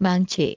망치